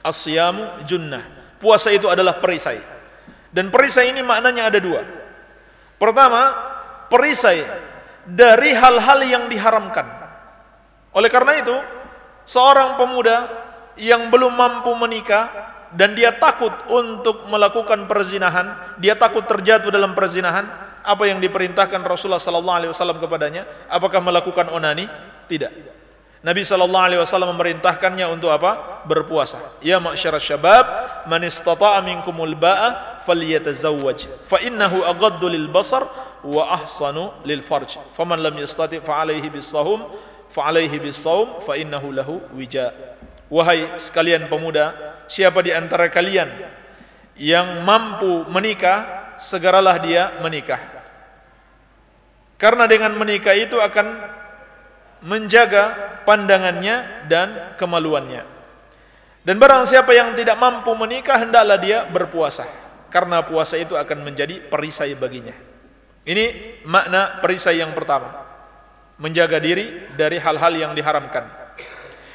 As-siyamu junnah. Puasa itu adalah perisai. Dan perisai ini maknanya ada dua. Pertama, perisai dari hal-hal yang diharamkan. Oleh karena itu, seorang pemuda yang belum mampu menikah dan dia takut untuk melakukan perzinahan, dia takut terjatuh dalam perzinahan, apa yang diperintahkan Rasulullah sallallahu alaihi wasallam kepadanya? Apakah melakukan onani? Tidak. Nabi sallallahu alaihi wasallam memerintahkannya untuk apa? Berpuasa. Ya ma'syarasy syabab, man istata'a minkumul ba'a falyatazawwaj fa innahu aghaddu lil basar wa ahsanu lil farj. Faman lam yastati' fa alaihi bis-sawm fa alaihi bis-sawm fa innahu lahu wija. Wahai sekalian pemuda, siapa di antara kalian yang mampu menikah, segeralah dia menikah. Karena dengan menikah itu akan menjaga pandangannya dan kemaluannya. Dan barang siapa yang tidak mampu menikah, hendaklah dia berpuasa. Karena puasa itu akan menjadi perisai baginya. Ini makna perisai yang pertama. Menjaga diri dari hal-hal yang diharamkan.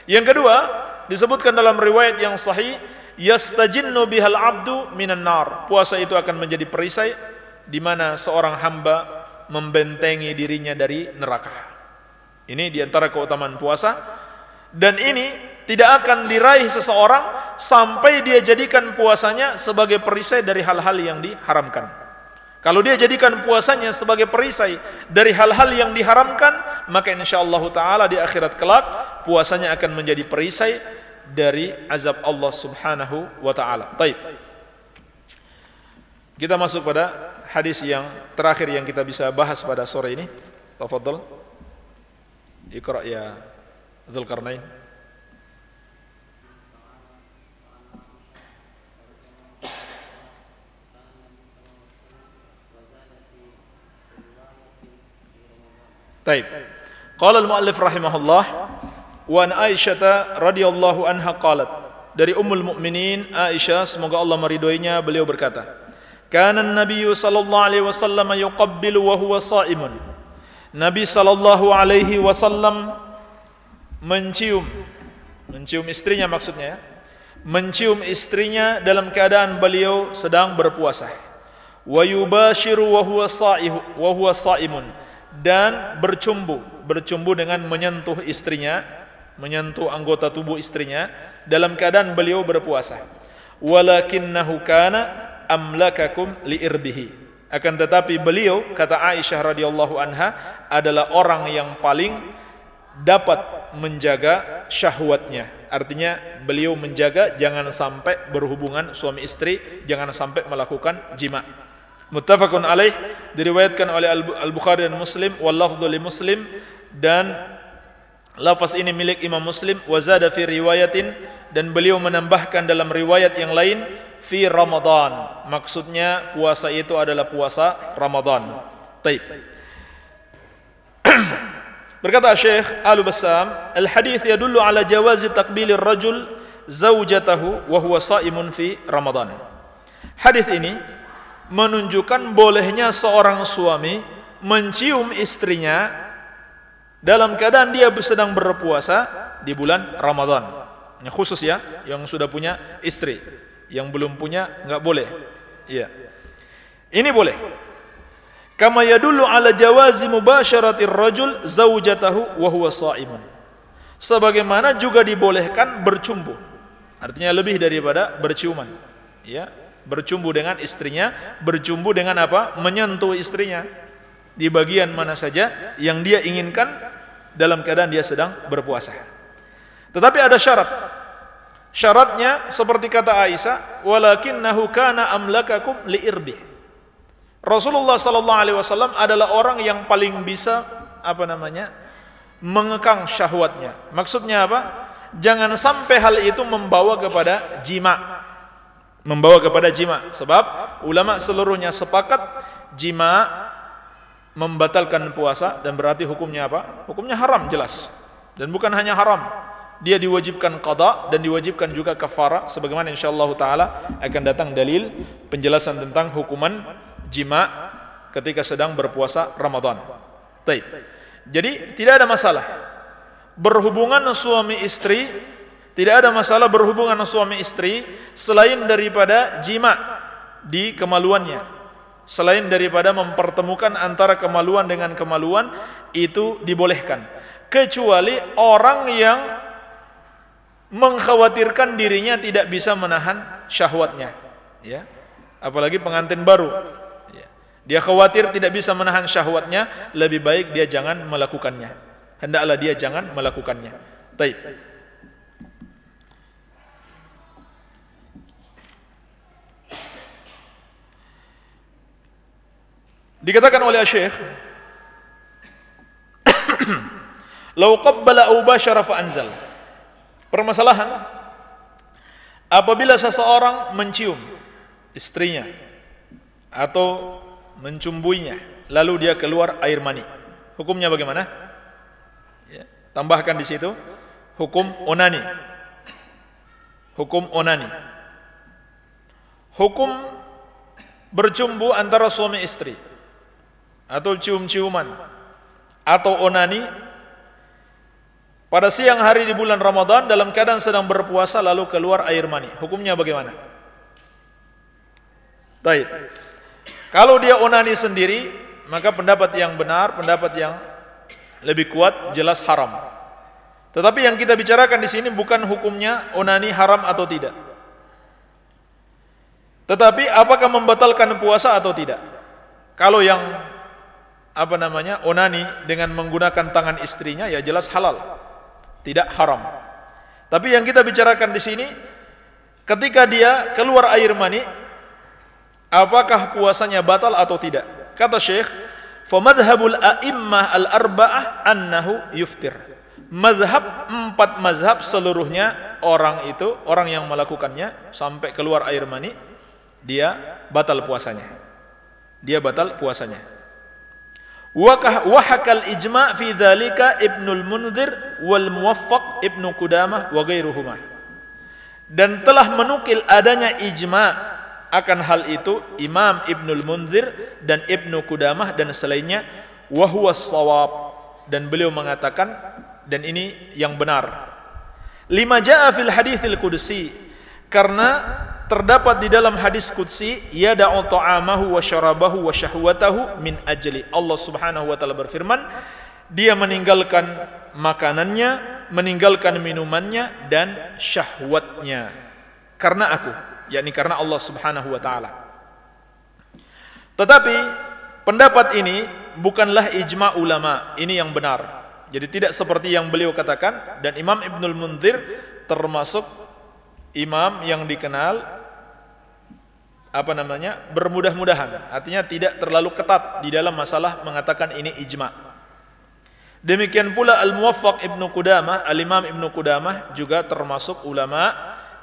Yang kedua, disebutkan dalam riwayat yang sahih yastajinnu bihal abdu minan nar puasa itu akan menjadi perisai di mana seorang hamba membentengi dirinya dari neraka ini di antara keutamaan puasa dan ini tidak akan diraih seseorang sampai dia jadikan puasanya sebagai perisai dari hal-hal yang diharamkan kalau dia jadikan puasanya sebagai perisai dari hal-hal yang diharamkan, maka insyaallah taala di akhirat kelak puasanya akan menjadi perisai dari azab Allah Subhanahu wa taala. Baik. Kita masuk pada hadis yang terakhir yang kita bisa bahas pada sore ini. Tafadhal. Iqra ya Dzulkarnain. Taib. Qala al-muallif rahimahullah wa an Aisyah radhiyallahu anha qalat dari Ummul Mukminin Aisyah semoga Allah meridhoinya beliau berkata Kana an-nabiy sallallahu alaihi wasallam yuqabbilu wa huwa sha'imun Nabi sallallahu alaihi wasallam mencium mencium istrinya maksudnya ya. Mencium istrinya dalam keadaan beliau sedang berpuasa. Wa yubashiru wa huwa sha'ihu wa huwa sha'imun dan bercumbu bercumbu dengan menyentuh istrinya menyentuh anggota tubuh istrinya dalam keadaan beliau berpuasa. Walakinnahu kana amlakakum liirbihi akan tetapi beliau kata Aisyah radhiyallahu anha adalah orang yang paling dapat menjaga syahwatnya. Artinya beliau menjaga jangan sampai berhubungan suami istri jangan sampai melakukan jima' muttafaqun alaih diriwayatkan oleh Al-Bukhari dan Muslim wal lafdhu li Muslim dan lafaz ini milik Imam Muslim wa zada fi riwayatin dan beliau menambahkan dalam riwayat yang lain fi Ramadan maksudnya puasa itu adalah puasa Ramadan taib [clears throat] berkata Syekh Al-Bassam al-hadith yadullu ala jawazi takbilir rajul zaujatahu wa huwa saimun fi Ramadan hadis ini menunjukkan bolehnya seorang suami mencium istrinya dalam keadaan dia sedang berpuasa di bulan Ramadan. Ini khusus ya, yang sudah punya istri. Yang belum punya nggak boleh. Iya. Ini boleh. Kama yadullu ala jawazi mubasharatir rajul zaujatahu wa huwa sha'imun. Sebagaimana juga dibolehkan bercumbu. Artinya lebih daripada berciuman. Ya, bercumbu dengan istrinya, bercumbu dengan apa? Menyentuh istrinya di bagian mana saja yang dia inginkan dalam keadaan dia sedang berpuasa. Tetapi ada syarat. Syaratnya seperti kata Aisyah, walakinnahu kana amlakakum liirbi. Rasulullah sallallahu alaihi wasallam adalah orang yang paling bisa apa namanya? mengekang syahwatnya. Maksudnya apa? Jangan sampai hal itu membawa kepada jima membawa kepada jima sebab ulama seluruhnya sepakat jima membatalkan puasa dan berarti hukumnya apa? Hukumnya haram jelas. Dan bukan hanya haram, dia diwajibkan qada dan diwajibkan juga kafara sebagaimana insyaallah taala akan datang dalil penjelasan tentang hukuman jima ketika sedang berpuasa Ramadan. Baik. Jadi tidak ada masalah berhubungan suami istri tidak ada masalah berhubungan suami istri selain daripada jima di kemaluannya. Selain daripada mempertemukan antara kemaluan dengan kemaluan itu dibolehkan. Kecuali orang yang mengkhawatirkan dirinya tidak bisa menahan syahwatnya. Ya. Apalagi pengantin baru. Ya. dia khawatir tidak bisa menahan syahwatnya lebih baik dia jangan melakukannya. Hendaklah dia jangan melakukannya. Baik. Dikatakan oleh Syekh [coughs] Lau qabbala fa anzal Permasalahan apabila seseorang mencium istrinya atau mencumbuinya lalu dia keluar air mani. Hukumnya bagaimana? Ya, tambahkan di situ hukum onani. Hukum onani. Hukum bercumbu antara suami istri atau cium-ciuman atau onani pada siang hari di bulan Ramadan dalam keadaan sedang berpuasa lalu keluar air mani. Hukumnya bagaimana? Baik. Kalau dia onani sendiri, maka pendapat yang benar, pendapat yang lebih kuat jelas haram. Tetapi yang kita bicarakan di sini bukan hukumnya onani haram atau tidak. Tetapi apakah membatalkan puasa atau tidak? Kalau yang apa namanya onani dengan menggunakan tangan istrinya ya jelas halal tidak haram. Tapi yang kita bicarakan di sini ketika dia keluar air mani apakah puasanya batal atau tidak? Kata Syekh, "Fa madhhabul a'immah al-arba'ah annahu yuftir." Mazhab empat mazhab seluruhnya orang itu orang yang melakukannya sampai keluar air mani dia batal puasanya. Dia batal puasanya. Wahakal ijma' fi dhalika Ibnul Munzir wal Muwaffaq Ibnu Qudamah wa. Dan telah menukil adanya ijma' akan hal itu Imam Ibnul Munzir dan Ibnu Qudamah dan selainnya wa huwa shawab dan beliau mengatakan dan ini yang benar. Lima jaa fil haditsil qudsi karena terdapat di dalam hadis qudsi yada'u ta'amahu wa syarabahu wa syahwatahu min ajli. Allah Subhanahu wa taala berfirman dia meninggalkan makanannya meninggalkan minumannya dan syahwatnya. Karena aku yakni karena Allah Subhanahu wa taala. Tetapi pendapat ini bukanlah ijma ulama. Ini yang benar. Jadi tidak seperti yang beliau katakan dan Imam Ibnul Munzir termasuk imam yang dikenal apa namanya bermudah-mudahan. Artinya tidak terlalu ketat di dalam masalah mengatakan ini ijma. Demikian pula al-muwaffaq ibnu Qudamah al-imam ibnu Qudamah juga termasuk ulama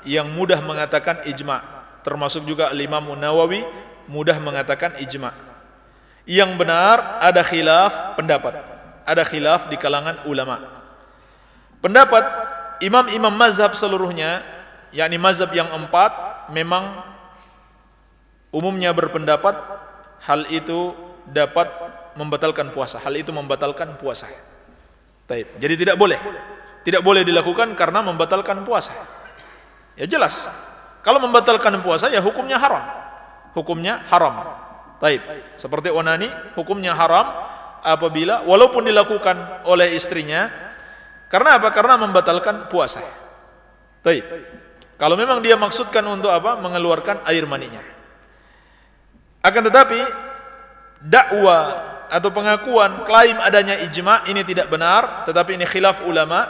yang mudah mengatakan ijma. Termasuk juga al-imam Nawawi mudah mengatakan ijma. Yang benar ada khilaf pendapat. Ada khilaf di kalangan ulama. Pendapat imam-imam mazhab seluruhnya yakni mazhab yang empat memang umumnya berpendapat hal itu dapat membatalkan puasa. Hal itu membatalkan puasa. Taib. Jadi tidak boleh. Tidak boleh dilakukan karena membatalkan puasa. Ya jelas. Kalau membatalkan puasa ya hukumnya haram. Hukumnya haram. Taib. Seperti onani hukumnya haram apabila walaupun dilakukan oleh istrinya karena apa? Karena membatalkan puasa. Taib. Kalau memang dia maksudkan untuk apa? Mengeluarkan air maninya. Akan tetapi dakwah atau pengakuan klaim adanya ijma ini tidak benar, tetapi ini khilaf ulama,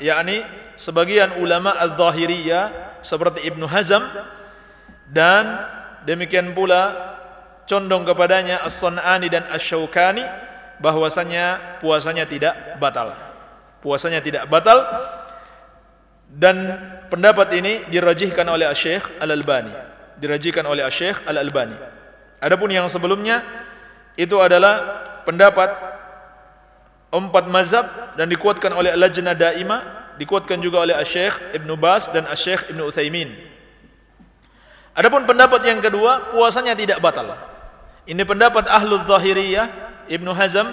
yakni sebagian ulama al-zahiriyah seperti Ibnu Hazm dan demikian pula condong kepadanya As-Sun'ani dan Asy-Syaukani bahwasanya puasanya tidak batal. Puasanya tidak batal dan pendapat ini dirajihkan oleh Syekh Al-Albani. Dirajihkan oleh Syekh Al-Albani. Adapun yang sebelumnya itu adalah pendapat empat mazhab dan dikuatkan oleh Lajnah Daimah dikuatkan juga oleh Syekh Ibnu Bas dan Syekh Ibnu Utsaimin. Adapun pendapat yang kedua, puasanya tidak batal. Ini pendapat Ahlul Zahiriyah, Ibnu Hazm,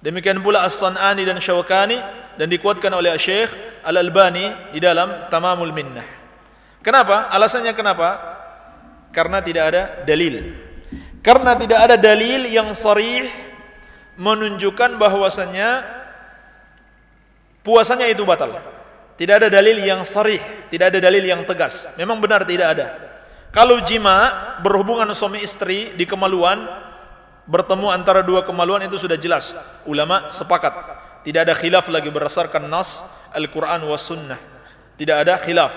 demikian pula As-San'ani dan Syawkani dan dikuatkan oleh Syekh Al-Albani di dalam Tamamul Minnah. Kenapa? Alasannya kenapa? Karena tidak ada dalil. Karena tidak ada dalil yang sarih menunjukkan bahwasanya puasanya itu batal. Tidak ada dalil yang sarih, tidak ada dalil yang tegas. Memang benar tidak ada. Kalau jima berhubungan suami istri di kemaluan bertemu antara dua kemaluan itu sudah jelas. Ulama sepakat. Tidak ada khilaf lagi berdasarkan nas Al-Quran was sunnah. Tidak ada khilaf.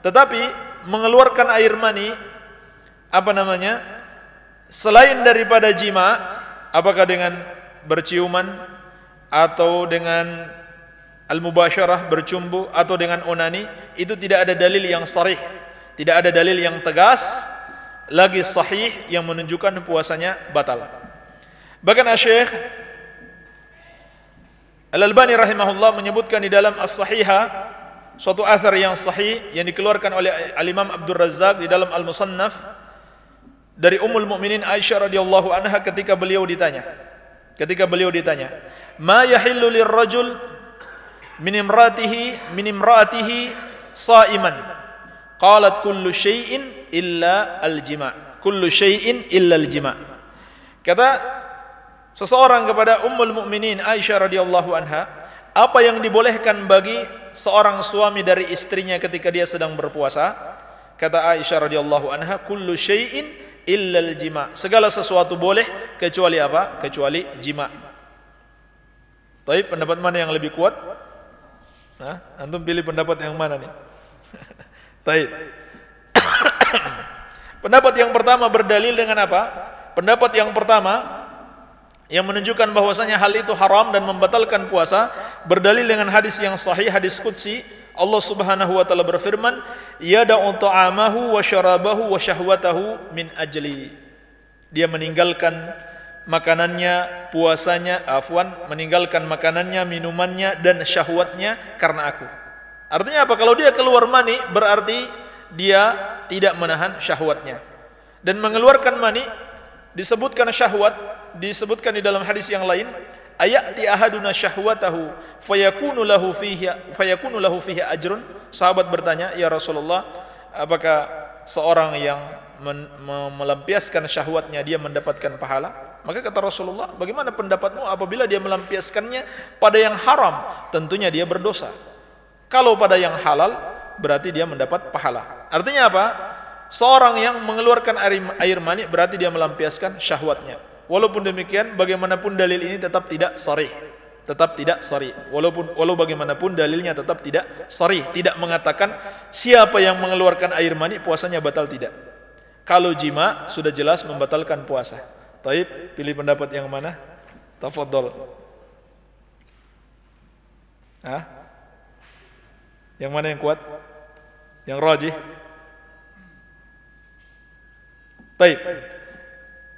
Tetapi mengeluarkan air mani apa namanya? Selain daripada jima, apakah dengan berciuman atau dengan al-mubasyarah bercumbu atau dengan onani itu tidak ada dalil yang sarih tidak ada dalil yang tegas lagi sahih yang menunjukkan puasanya batal bahkan Syekh Al-Albani rahimahullah menyebutkan di dalam As-Sahihah suatu athar yang sahih yang dikeluarkan oleh Al-Imam Abdul Razzaq di dalam Al-Musannaf dari Ummul Mukminin Aisyah radhiyallahu anha ketika beliau ditanya Ketika beliau ditanya, "Ma yahillu lirrajul min imratihi min imraatihi sa'iman?" Qalat kullu syai'in illa al-jima'. Kullu syai'in illa al-jima'. Kata seseorang kepada Ummul Mukminin Aisyah radhiyallahu anha, apa yang dibolehkan bagi seorang suami dari istrinya ketika dia sedang berpuasa? Kata Aisyah radhiyallahu anha, kullu syai'in illal jima. Segala sesuatu boleh kecuali apa? Kecuali jima. Tapi pendapat mana yang lebih kuat? Nah, antum pilih pendapat yang mana nih? [laughs] Taib. [coughs] pendapat yang pertama berdalil dengan apa? Pendapat yang pertama yang menunjukkan bahwasanya hal itu haram dan membatalkan puasa berdalil dengan hadis yang sahih hadis qudsi Allah Subhanahu wa taala berfirman, "Yada'u ta'amahu wa syarabahu wa syahwatahu min ajli." Dia meninggalkan makanannya, puasanya, afwan, meninggalkan makanannya, minumannya dan syahwatnya karena aku. Artinya apa? Kalau dia keluar mani berarti dia tidak menahan syahwatnya. Dan mengeluarkan mani disebutkan syahwat, disebutkan di dalam hadis yang lain ayati ahaduna syahwatahu fayakunu lahu fihi fayakunu lahu fihi ajrun. Sahabat bertanya ya Rasulullah apakah seorang yang melampiaskan syahwatnya dia mendapatkan pahala? Maka kata Rasulullah bagaimana pendapatmu apabila dia melampiaskannya pada yang haram? Tentunya dia berdosa. Kalau pada yang halal berarti dia mendapat pahala. Artinya apa? Seorang yang mengeluarkan air, air mani berarti dia melampiaskan syahwatnya Walaupun demikian, bagaimanapun dalil ini tetap tidak sarih. Tetap tidak sarih. Walaupun walau bagaimanapun dalilnya tetap tidak sarih. Tidak mengatakan siapa yang mengeluarkan air mani puasanya batal tidak. Kalau jima sudah jelas membatalkan puasa. Taib, pilih pendapat yang mana? Tafadhol. Hah? Yang mana yang kuat? Yang rajih? Taib.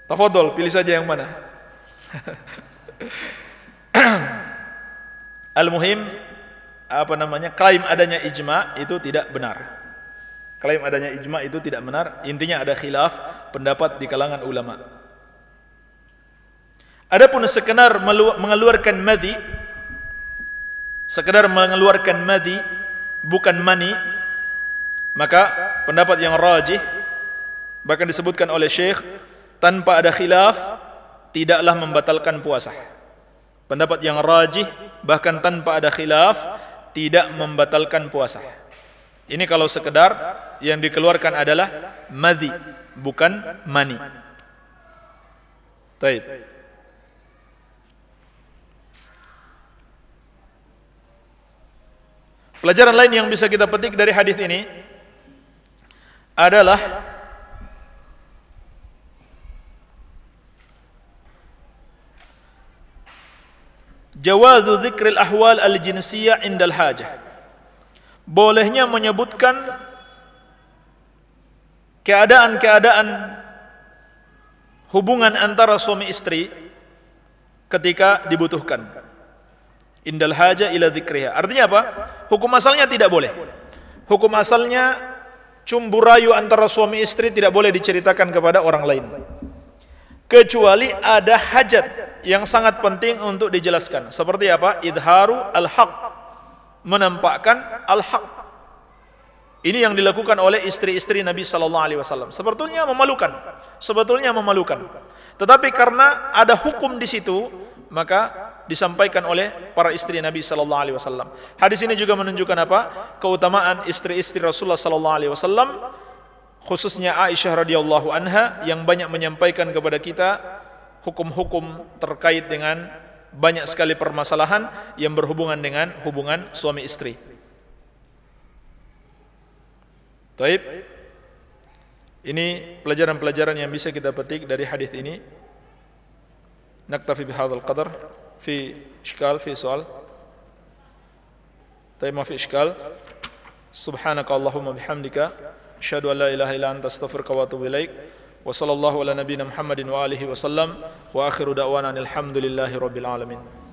Tafadhol, pilih saja yang mana. [clears throat] Al-muhim apa namanya? Klaim adanya ijma itu tidak benar. Klaim adanya ijma itu tidak benar. Intinya ada khilaf pendapat di kalangan ulama. Adapun sekedar mengeluarkan madi sekedar mengeluarkan madi bukan mani maka pendapat yang rajih bahkan disebutkan oleh Syekh tanpa ada khilaf tidaklah membatalkan puasa. Pendapat yang rajih bahkan tanpa ada khilaf tidak membatalkan puasa. Ini kalau sekedar yang dikeluarkan adalah madhi bukan mani. Taib. Pelajaran lain yang bisa kita petik dari hadis ini adalah Jawazu dzikril ahwal al-jinsiyah indal hajah. Bolehnya menyebutkan keadaan-keadaan hubungan antara suami istri ketika dibutuhkan. Indal haja ila dzikriha. Artinya apa? Hukum asalnya tidak boleh. Hukum asalnya cumbu rayu antara suami istri tidak boleh diceritakan kepada orang lain. Kecuali ada hajat yang sangat penting untuk dijelaskan. Seperti apa? Idharu al-haq. Menampakkan al-haq. Ini yang dilakukan oleh istri-istri Nabi sallallahu alaihi wasallam. Sebetulnya memalukan. Sebetulnya memalukan. Tetapi karena ada hukum di situ, maka disampaikan oleh para istri Nabi sallallahu alaihi wasallam. Hadis ini juga menunjukkan apa? Keutamaan istri-istri Rasulullah sallallahu alaihi wasallam khususnya Aisyah radhiyallahu anha yang banyak menyampaikan kepada kita hukum-hukum terkait dengan banyak sekali permasalahan yang berhubungan dengan hubungan suami istri. Taib. Ini pelajaran-pelajaran yang bisa kita petik dari hadis ini. Naktafi bihadzal qadar fi ishkal fi soal. Taib ma fi ishkal. Subhanakallahumma bihamdika asyhadu an la ilaha illa anta astaghfiruka wa atubu ilaika. وصلى الله على نبينا محمد وآله وسلم وآخر دعوانا الحمد لله رب العالمين.